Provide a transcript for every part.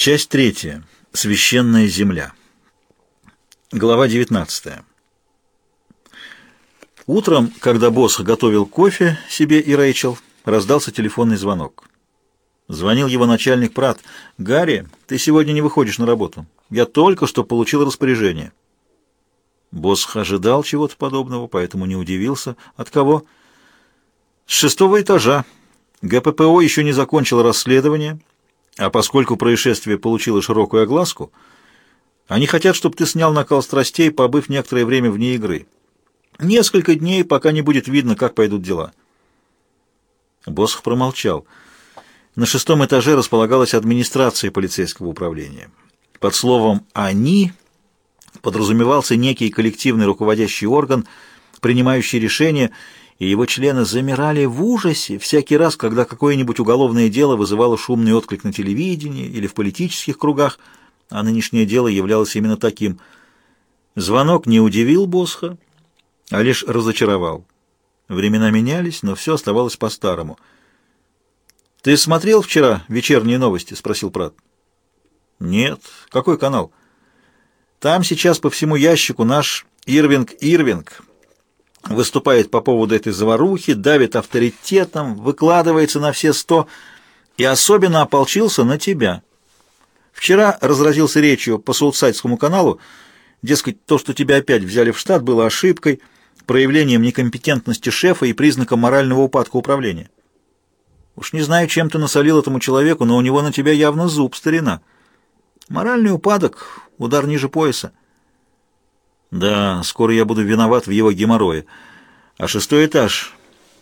Часть третья. Священная земля. Глава 19. Утром, когда босс готовил кофе себе и Рэйчел, раздался телефонный звонок. Звонил его начальник Прат. «Гарри, ты сегодня не выходишь на работу. Я только что получил распоряжение». Босс ожидал чего-то подобного, поэтому не удивился. «От кого?» «С шестого этажа. ГППО еще не закончил расследование, а поскольку происшествие получило широкую огласку, они хотят, чтобы ты снял накал страстей, побыв некоторое время вне игры. Несколько дней, пока не будет видно, как пойдут дела». Босх промолчал. На шестом этаже располагалась администрация полицейского управления. Под словом «они» подразумевался некий коллективный руководящий орган, принимающий решения, и его члены замирали в ужасе всякий раз, когда какое-нибудь уголовное дело вызывало шумный отклик на телевидении или в политических кругах, а нынешнее дело являлось именно таким. Звонок не удивил Босха, а лишь разочаровал. Времена менялись, но все оставалось по-старому. «Ты смотрел вчера вечерние новости?» — спросил Прат. «Нет. Какой канал?» «Там сейчас по всему ящику наш Ирвинг Ирвинг выступает по поводу этой заварухи, давит авторитетом, выкладывается на все сто и особенно ополчился на тебя. Вчера разразился речью по Саутсайдскому каналу, дескать, то, что тебя опять взяли в штат, было ошибкой, проявлением некомпетентности шефа и признаком морального упадка управления. Уж не знаю, чем ты насолил этому человеку, но у него на тебя явно зуб, старина. Моральный упадок, удар ниже пояса. Да, скоро я буду виноват в его геморрое. А шестой этаж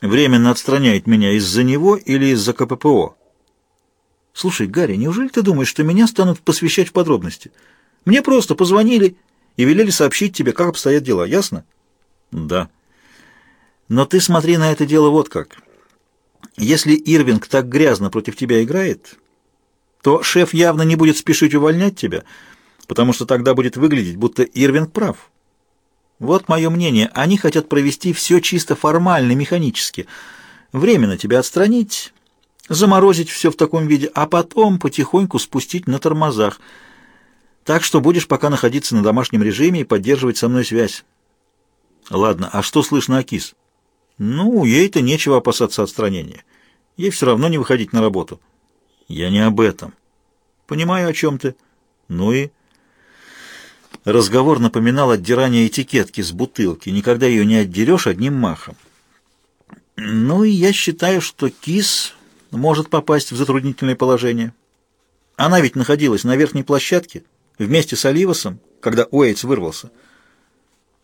временно отстраняет меня из-за него или из-за КППО? Слушай, Гарри, неужели ты думаешь, что меня станут посвящать в подробности? Мне просто позвонили и велели сообщить тебе, как обстоят дела, ясно? Да. Но ты смотри на это дело вот как. Если Ирвинг так грязно против тебя играет, то шеф явно не будет спешить увольнять тебя, потому что тогда будет выглядеть, будто Ирвинг прав. Вот мое мнение. Они хотят провести все чисто формально, механически. Временно тебя отстранить, заморозить все в таком виде, а потом потихоньку спустить на тормозах. Так что будешь пока находиться на домашнем режиме и поддерживать со мной связь. Ладно, а что слышно о КИС? Ну, ей-то нечего опасаться отстранения. Ей все равно не выходить на работу. Я не об этом. Понимаю, о чем ты. Ну и... Разговор напоминал отдирание этикетки с бутылки. Никогда ее не отдерешь одним махом. Ну и я считаю, что кис может попасть в затруднительное положение. Она ведь находилась на верхней площадке вместе с Оливасом, когда Уэйтс вырвался.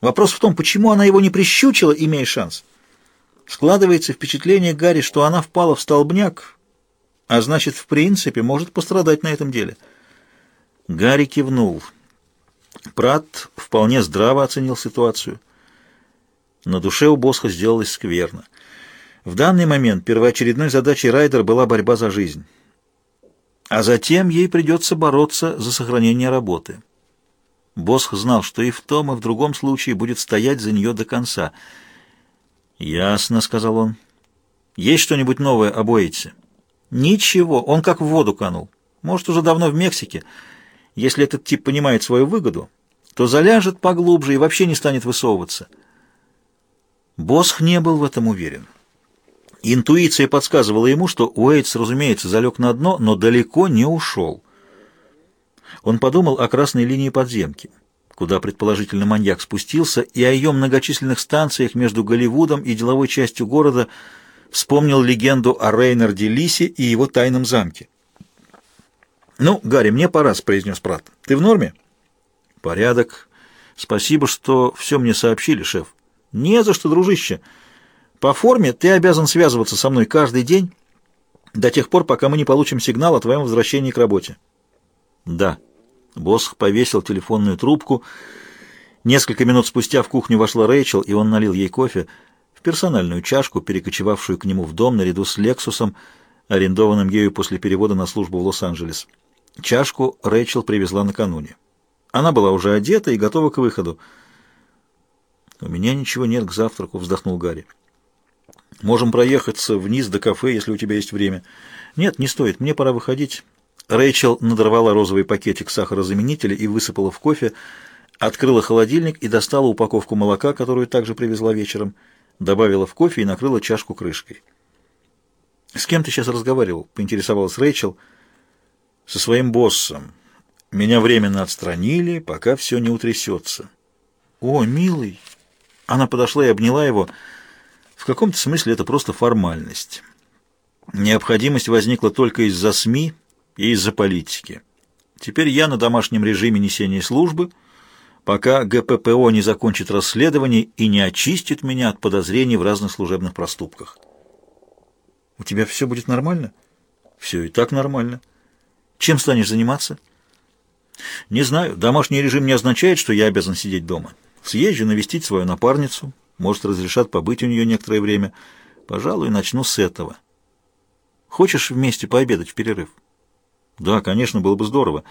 Вопрос в том, почему она его не прищучила, имея шанс. Складывается впечатление Гарри, что она впала в столбняк, а значит, в принципе, может пострадать на этом деле. Гарри кивнул. Прат вполне здраво оценил ситуацию. На душе у Босха сделалось скверно. В данный момент первоочередной задачей Райдер была борьба за жизнь. А затем ей придется бороться за сохранение работы. Босх знал, что и в том, и в другом случае будет стоять за нее до конца. «Ясно», — сказал он. «Есть что-нибудь новое об Уэйтсе?» «Ничего, он как в воду канул. Может, уже давно в Мексике. Если этот тип понимает свою выгоду, то заляжет поглубже и вообще не станет высовываться. Босх не был в этом уверен. Интуиция подсказывала ему, что Уэйтс, разумеется, залег на дно, но далеко не ушел. Он подумал о красной линии подземки, куда предположительно маньяк спустился, и о ее многочисленных станциях между Голливудом и деловой частью города вспомнил легенду о Рейнарде Лисе и его тайном замке. «Ну, Гарри, мне пора», — произнес Прат. «Ты в норме?» «Порядок. Спасибо, что все мне сообщили, шеф». «Не за что, дружище. По форме ты обязан связываться со мной каждый день до тех пор, пока мы не получим сигнал о твоем возвращении к работе». «Да». Босх повесил телефонную трубку. Несколько минут спустя в кухню вошла Рэйчел, и он налил ей кофе в персональную чашку, перекочевавшую к нему в дом наряду с «Лексусом», арендованным ею после перевода на службу в Лос-Анджелес. Чашку Рэйчел привезла накануне. Она была уже одета и готова к выходу. «У меня ничего нет к завтраку», — вздохнул Гарри. «Можем проехаться вниз до кафе, если у тебя есть время». «Нет, не стоит, мне пора выходить. Рэйчел надорвала розовый пакетик сахарозаменителя и высыпала в кофе, открыла холодильник и достала упаковку молока, которую также привезла вечером, добавила в кофе и накрыла чашку крышкой. «С кем ты сейчас разговаривал?» — поинтересовалась Рэйчел. «Со своим боссом. Меня временно отстранили, пока все не утрясется». «О, милый!» Она подошла и обняла его. В каком-то смысле это просто формальность. Необходимость возникла только из-за СМИ и из-за политики. Теперь я на домашнем режиме несения службы, пока ГППО не закончит расследование и не очистит меня от подозрений в разных служебных проступках. У тебя все будет нормально? Все и так нормально. Чем станешь заниматься? Не знаю. Домашний режим не означает, что я обязан сидеть дома. Съезжу навестить свою напарницу. Может, разрешат побыть у нее некоторое время. Пожалуй, начну с этого. Хочешь вместе пообедать в перерыв? Да, конечно, было бы здорово.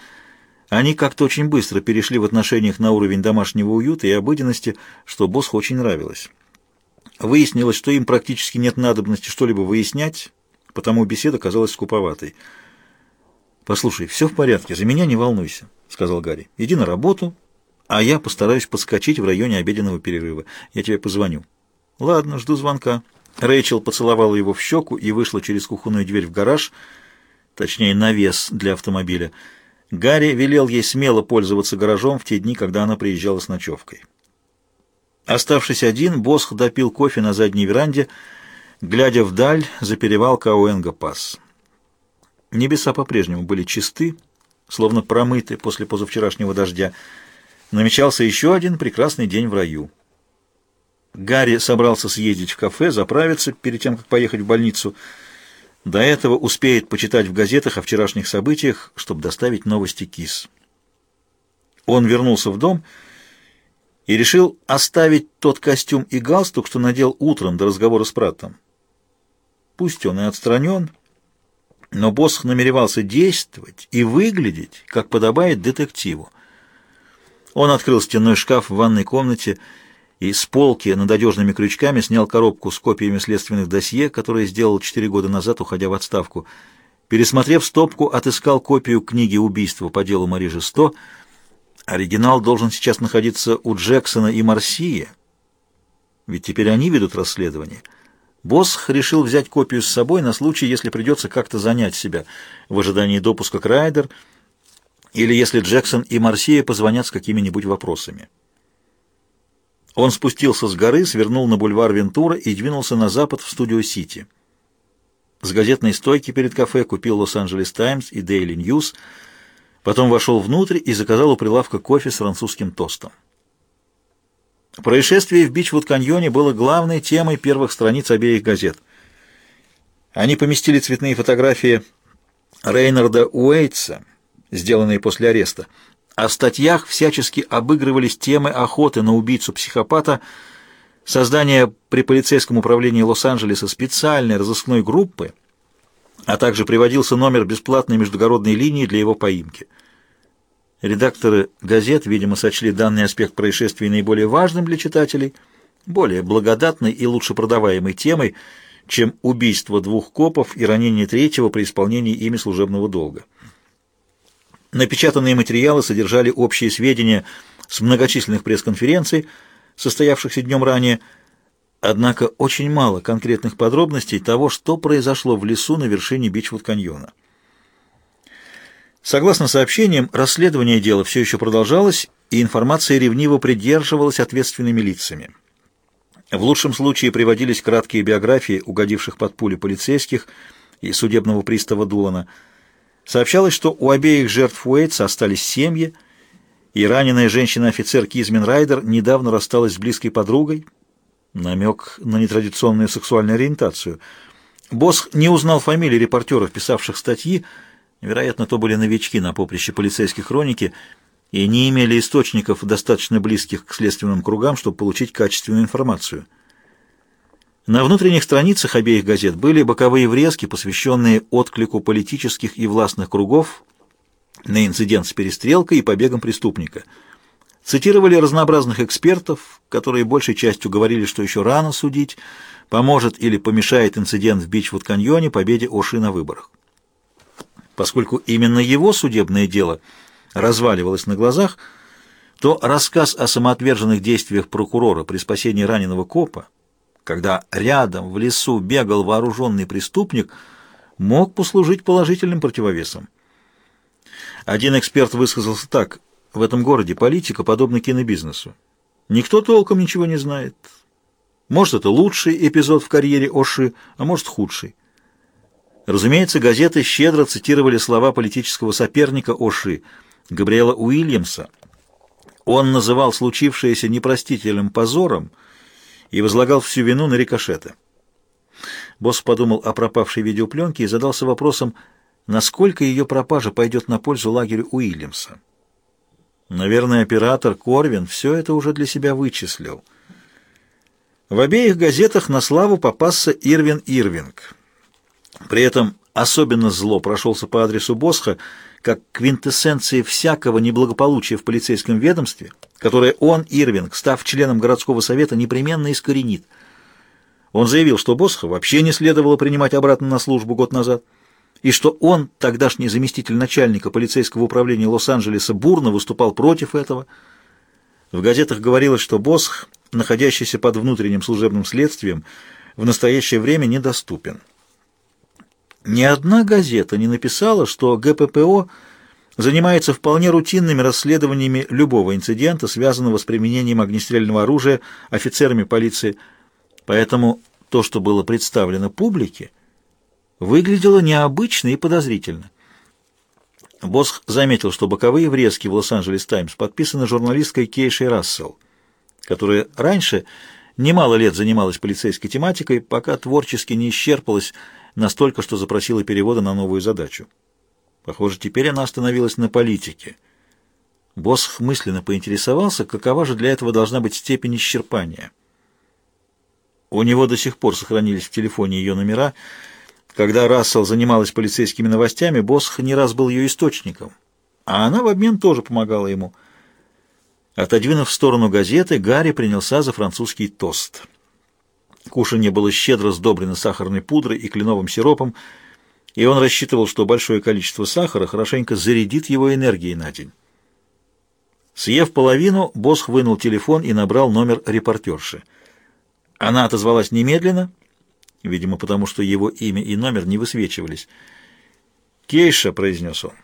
Они как-то очень быстро перешли в отношениях на уровень домашнего уюта и обыденности, что боссу очень нравилось. Выяснилось, что им практически нет надобности что-либо выяснять, потому беседа казалась скуповатой. «Послушай, все в порядке, за меня не волнуйся», — сказал Гарри. «Иди на работу, а я постараюсь подскочить в районе обеденного перерыва. Я тебе позвоню». «Ладно, жду звонка». Рэйчел поцеловала его в щеку и вышла через кухонную дверь в гараж, точнее, навес для автомобиля. Гарри велел ей смело пользоваться гаражом в те дни, когда она приезжала с ночевкой. Оставшись один, Босх допил кофе на задней веранде, глядя вдаль за перевал Кауэнга-Пасс. Небеса по-прежнему были чисты, словно промыты после позавчерашнего дождя. Намечался еще один прекрасный день в раю. Гарри собрался съездить в кафе, заправиться перед тем, как поехать в больницу. До этого успеет почитать в газетах о вчерашних событиях, чтобы доставить новости КИС. Он вернулся в дом и решил оставить тот костюм и галстук, что надел утром до разговора с Праттом. Пусть он и отстранен, но Босх намеревался действовать и выглядеть, как подобает детективу. Он открыл стенной шкаф в ванной комнате и с полки над надежными крючками снял коробку с копиями следственных досье, которые сделал четыре года назад, уходя в отставку. Пересмотрев стопку, отыскал копию книги убийства по делу Мари Жесто — Оригинал должен сейчас находиться у Джексона и Марсии, ведь теперь они ведут расследование. Босх решил взять копию с собой на случай, если придется как-то занять себя в ожидании допуска к Райдер или если Джексон и Марсия позвонят с какими-нибудь вопросами. Он спустился с горы, свернул на бульвар Вентура и двинулся на запад в Студио-Сити. С газетной стойки перед кафе купил Лос-Анджелес Таймс и Дейли Ньюс – Потом вошел внутрь и заказал у прилавка кофе с французским тостом. Происшествие в Бичвуд-каньоне было главной темой первых страниц обеих газет. Они поместили цветные фотографии Рейнарда Уэйтса, сделанные после ареста. В статьях всячески обыгрывались темы охоты на убийцу-психопата, создания при полицейском управлении Лос-Анджелеса специальной разыскной группы, а также приводился номер бесплатной междугородной линии для его поимки. Редакторы газет, видимо, сочли данный аспект происшествия наиболее важным для читателей, более благодатной и лучше продаваемой темой, чем убийство двух копов и ранение третьего при исполнении ими служебного долга. Напечатанные материалы содержали общие сведения с многочисленных пресс-конференций, состоявшихся днем ранее, однако очень мало конкретных подробностей того, что произошло в лесу на вершине Бичвуд-каньона. Согласно сообщениям, расследование дела все еще продолжалось, и информация ревниво придерживалась ответственными лицами. В лучшем случае приводились краткие биографии угодивших под пули полицейских и судебного пристава Дулана. Сообщалось, что у обеих жертв Уэйтса остались семьи, и раненая женщина-офицер Кизмин Райдер недавно рассталась с близкой подругой, намек на нетрадиционную сексуальную ориентацию. Босс не узнал фамилии репортеров, писавших статьи, Вероятно, то были новички на поприще полицейской хроники и не имели источников, достаточно близких к следственным кругам, чтобы получить качественную информацию. На внутренних страницах обеих газет были боковые врезки, посвященные отклику политических и властных кругов на инцидент с перестрелкой и побегом преступника. Цитировали разнообразных экспертов, которые большей частью говорили, что еще рано судить, поможет или помешает инцидент в Бичвуд-каньоне победе Оши на выборах. Поскольку именно его судебное дело разваливалось на глазах, то рассказ о самоотверженных действиях прокурора при спасении раненого копа, когда рядом в лесу бегал вооруженный преступник, мог послужить положительным противовесом. Один эксперт высказался так, в этом городе политика подобна кинобизнесу. Никто толком ничего не знает. Может, это лучший эпизод в карьере Оши, а может, худший. Разумеется, газеты щедро цитировали слова политического соперника Оши, Габриэла Уильямса. Он называл случившееся непростительным позором и возлагал всю вину на рикошеты. Босс подумал о пропавшей видеопленке и задался вопросом, насколько ее пропажа пойдет на пользу лагерю Уильямса. Наверное, оператор Корвин все это уже для себя вычислил. В обеих газетах на славу попасся Ирвин Ирвинг. При этом особенно зло прошелся по адресу Босха, как квинтэссенции всякого неблагополучия в полицейском ведомстве, которое он, Ирвинг, став членом городского совета, непременно искоренит. Он заявил, что Босха вообще не следовало принимать обратно на службу год назад, и что он, тогдашний заместитель начальника полицейского управления Лос-Анджелеса, бурно выступал против этого. В газетах говорилось, что Босх, находящийся под внутренним служебным следствием, в настоящее время недоступен. Ни одна газета не написала, что ГППО занимается вполне рутинными расследованиями любого инцидента, связанного с применением огнестрельного оружия офицерами полиции. Поэтому то, что было представлено публике, выглядело необычно и подозрительно. Босх заметил, что боковые врезки в «Лос-Анджелес Таймс» подписаны журналисткой Кейшей Рассел, которая раньше немало лет занималась полицейской тематикой, пока творчески не исчерпалась настолько, что запросила перевода на новую задачу. Похоже, теперь она остановилась на политике. Босх мысленно поинтересовался, какова же для этого должна быть степень исчерпания. У него до сих пор сохранились в телефоне ее номера. Когда Рассел занималась полицейскими новостями, Босх не раз был ее источником, а она в обмен тоже помогала ему. Отодвинув в сторону газеты, Гарри принялся за французский тост — Кушанье было щедро сдобрено сахарной пудрой и кленовым сиропом, и он рассчитывал, что большое количество сахара хорошенько зарядит его энергией на день. Съев половину, Босх вынул телефон и набрал номер репортерши. Она отозвалась немедленно, видимо, потому что его имя и номер не высвечивались. «Кейша», — произнес он,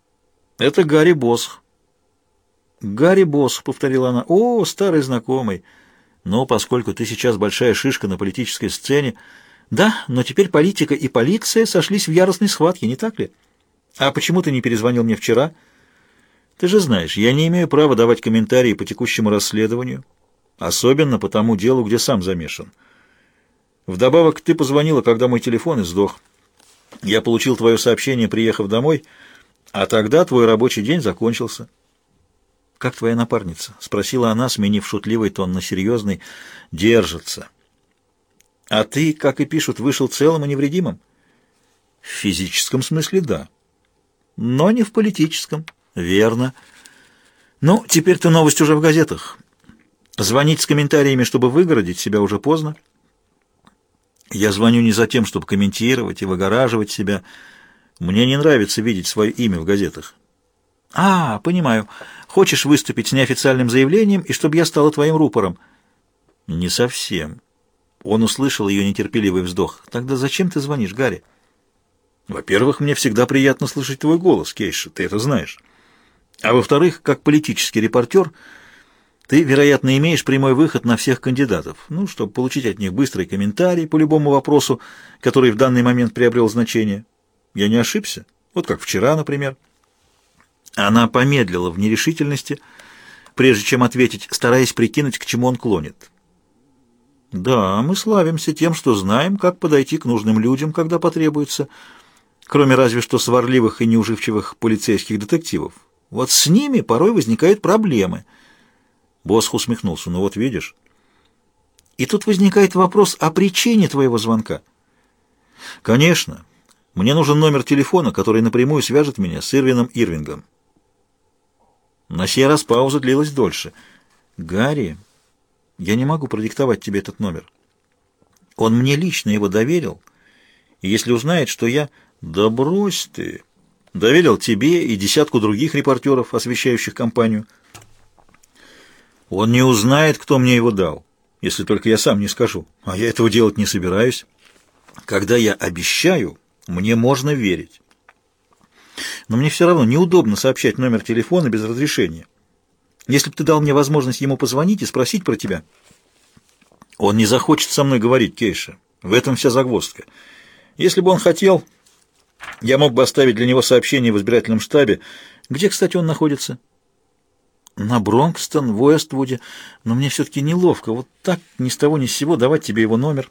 — «это Гарри Босх». «Гарри Босх», — повторила она, — «о, старый знакомый». Но поскольку ты сейчас большая шишка на политической сцене... Да, но теперь политика и полиция сошлись в яростной схватке, не так ли? А почему ты не перезвонил мне вчера? Ты же знаешь, я не имею права давать комментарии по текущему расследованию, особенно по тому делу, где сам замешан. Вдобавок, ты позвонила, когда мой телефон издох. Я получил твое сообщение, приехав домой, а тогда твой рабочий день закончился. «Как твоя напарница?» — спросила она, сменив шутливый тон на серьезный. «Держится». «А ты, как и пишут, вышел целым и невредимым?» «В физическом смысле, да». «Но не в политическом». «Верно». «Ну, теперь-то новость уже в газетах. Звонить с комментариями, чтобы выгородить себя, уже поздно». «Я звоню не за тем, чтобы комментировать и выгораживать себя. Мне не нравится видеть свое имя в газетах». «А, понимаю». Хочешь выступить с неофициальным заявлением, и чтобы я стала твоим рупором?» «Не совсем». Он услышал ее нетерпеливый вздох. «Тогда зачем ты звонишь, Гарри?» «Во-первых, мне всегда приятно слышать твой голос, Кейша, ты это знаешь. А во-вторых, как политический репортер, ты, вероятно, имеешь прямой выход на всех кандидатов, ну, чтобы получить от них быстрый комментарий по любому вопросу, который в данный момент приобрел значение. Я не ошибся? Вот как вчера, например». Она помедлила в нерешительности, прежде чем ответить, стараясь прикинуть, к чему он клонит. «Да, мы славимся тем, что знаем, как подойти к нужным людям, когда потребуется, кроме разве что сварливых и неуживчивых полицейских детективов. Вот с ними порой возникают проблемы». Босх усмехнулся. «Ну вот видишь». «И тут возникает вопрос о причине твоего звонка». «Конечно. Мне нужен номер телефона, который напрямую свяжет меня с Ирвином Ирвингом». На сей раз пауза длилась дольше. «Гарри, я не могу продиктовать тебе этот номер. Он мне лично его доверил, и если узнает, что я...» «Да брось ты! Доверил тебе и десятку других репортеров, освещающих компанию. Он не узнает, кто мне его дал, если только я сам не скажу. А я этого делать не собираюсь. Когда я обещаю, мне можно верить. Но мне все равно неудобно сообщать номер телефона без разрешения. Если бы ты дал мне возможность ему позвонить и спросить про тебя... Он не захочет со мной говорить, Кейша. В этом вся загвоздка. Если бы он хотел, я мог бы оставить для него сообщение в избирательном штабе. Где, кстати, он находится? На Бронкстон, в Уэствуде. Но мне все-таки неловко. Вот так, ни с того ни с сего, давать тебе его номер.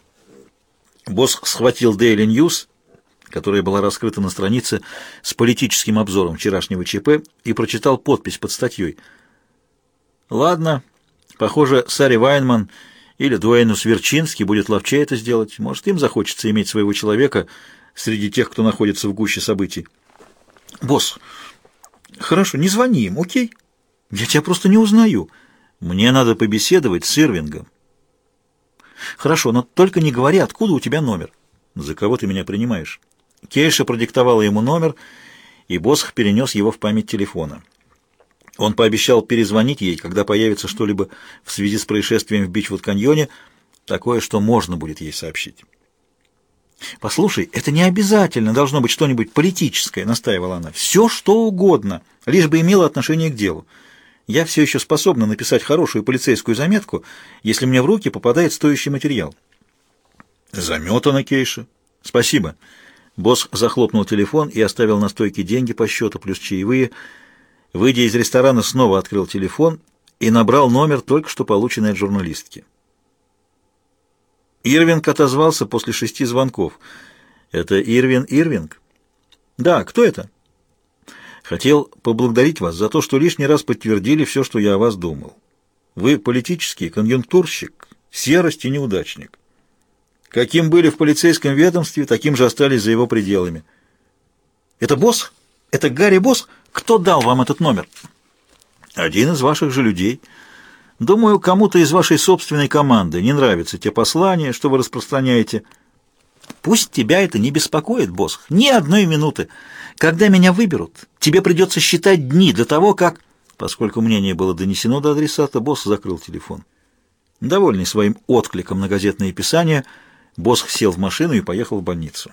Босс схватил Daily News, которая была раскрыта на странице с политическим обзором вчерашнего ЧП, и прочитал подпись под статьей. «Ладно, похоже, Сари Вайнман или Дуэйну Сверчинский будет ловче это сделать. Может, им захочется иметь своего человека среди тех, кто находится в гуще событий». «Босс, хорошо, не звони им, окей? Я тебя просто не узнаю. Мне надо побеседовать с Ирвингом». «Хорошо, но только не говори, откуда у тебя номер». «За кого ты меня принимаешь?» Кейша продиктовала ему номер, и Босх перенес его в память телефона. Он пообещал перезвонить ей, когда появится что-либо в связи с происшествием в Бичвуд-каньоне, такое, что можно будет ей сообщить. «Послушай, это не обязательно должно быть что-нибудь политическое», — настаивала она. «Все, что угодно, лишь бы имело отношение к делу. Я все еще способна написать хорошую полицейскую заметку, если мне в руки попадает стоящий материал». «Заметана, Кейша. Спасибо». Босс захлопнул телефон и оставил на стойке деньги по счету плюс чаевые. Выйдя из ресторана, снова открыл телефон и набрал номер, только что полученный от журналистки. Ирвинг отозвался после шести звонков. «Это Ирвин Ирвинг?» «Да, кто это?» «Хотел поблагодарить вас за то, что лишний раз подтвердили все, что я о вас думал. Вы политический конъюнктурщик, серость и неудачник». Каким были в полицейском ведомстве, таким же остались за его пределами. «Это босс? Это Гарри Босс? Кто дал вам этот номер?» «Один из ваших же людей. Думаю, кому-то из вашей собственной команды не нравятся те послания, что вы распространяете». «Пусть тебя это не беспокоит, босс, ни одной минуты. Когда меня выберут, тебе придется считать дни до того, как...» Поскольку мнение было донесено до адресата, босс закрыл телефон. Довольный своим откликом на газетные писания, Босх сел в машину и поехал в больницу.